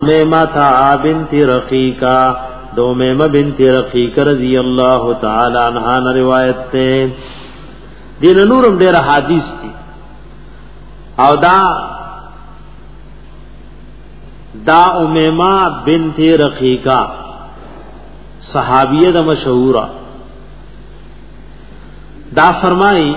میمه تا بنت رقیقا دو میمه بنت رقیق رضی الله تعالی عنها نه روایت ته دین نورم ډیر حدیث دي او دا دا امیمه بنت رقیقا صحابیه د مشهوره دا فرمایي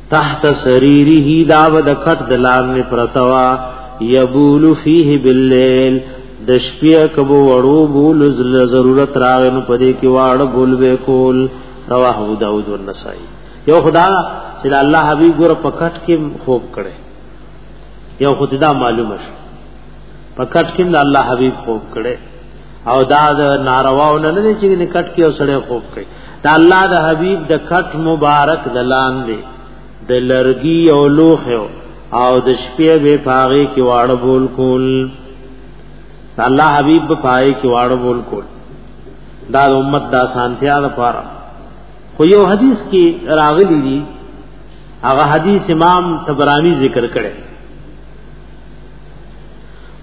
تحت سریره دا ود کټ دلان می پرتوا یبول فیه باللیل د شپې کبو وړو بول ضرورت راغ نو پدې کې واړ بول به کول رواه ابو داود او نسائی یو خدا چې الله حبیب ګور پکټ کې خوب کړي یو خدای دا معلومه شو پکټ کې د الله حبیب خوب کړي او دا نارواونه نه چې نکټ کې اوسړه خوب کړي دا الله د حبیب د کټ مبارک د لاندې د لرګي او لوخ او د شپې به پاغي کې واړه بول کول الله حبیب په پای کې واړه بول کول دا د امت دا سانتیا ده پاره خو یو حدیث کې راغلی دی هغه حدیث امام تبرانی ذکر کړي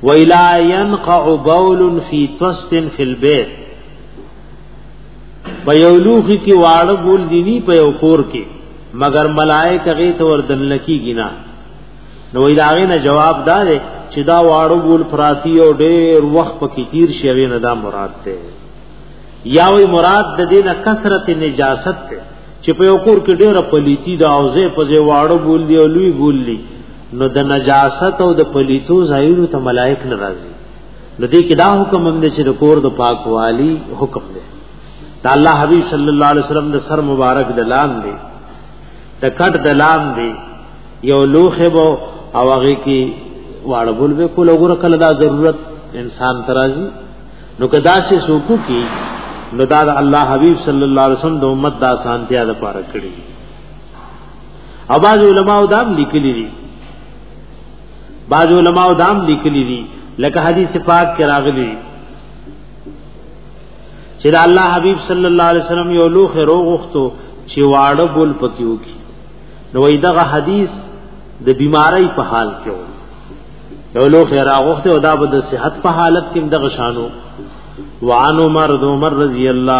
وَإِلَا يَنْقَعُ بَوْلٌ فِي تُسْتٍ فِي الْبَيْتِ په یو لوخي کې واړه ګول دی وی په یو کور کې مگر ملائک هغه ته وردن لکیږي نه نو ایداغه نه جواب دار چې دا واړو ګول پراتی او ډېر وخت پکې تیر شوی نه دا مراد ده یا وی مراد د دې نه کثرت نجاست ده چې په یو کور کې ډېر پلیتی دا او زه په زه واړو ګول دی او لوی ګول دی نو د نجاست او د پلیتو ظاهر ته ملائک ناراضي نو دې کې دا حکم هم دی چې د کور د پاکوالي حکم دی دا الله حبیب صلی الله علیه وسلم د سر مبارک د لام دی د کټ د لام دی یو لوخه بو او هغه کې واړه بول به کول وګوره کله دا ضرورت انسان ترازی نو کدا سي سوکو کی نو دا د الله حبيب صلی الله علیه وسلم د امت دا سانتیا د پاره کړی او بعض علماء دا لیکلی دي بعض علماء دام لیکلی دي لکه حدیث پاک کې راغلي چې د الله حبیب صلی الله علیه وسلم یو لوخ روغختو چې واړه بول پکیو کی نو دغه حدیث د بیماری په حال کې و یو لوخ راغخته او دا به د صحت په حالت کې دغه شانو وعن عمر عمر رضی الله